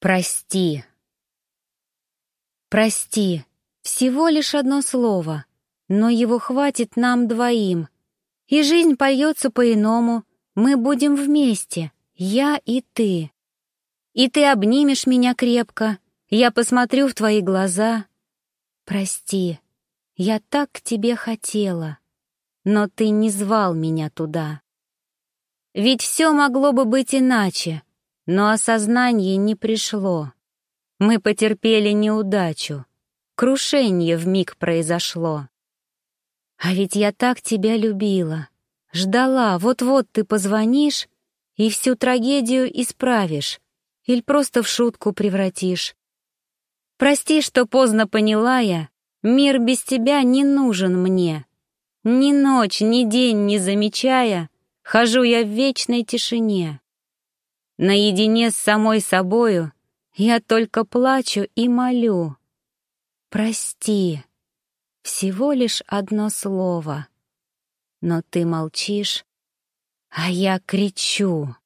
Прости. Прости. Всего лишь одно слово, но его хватит нам двоим. И жизнь польется по-иному. Мы будем вместе, я и ты. И ты обнимешь меня крепко, я посмотрю в твои глаза. Прости, я так к тебе хотела, но ты не звал меня туда. Ведь все могло бы быть иначе, но осознание не пришло. Мы потерпели неудачу. Крушение вмиг произошло. А ведь я так тебя любила. Ждала, вот-вот ты позвонишь и всю трагедию исправишь или просто в шутку превратишь. Прости, что поздно поняла я, мир без тебя не нужен мне. Ни ночь, ни день не замечая, хожу я в вечной тишине. Наедине с самой собою я только плачу и молю. Прости, всего лишь одно слово. Но ты молчишь, а я кричу.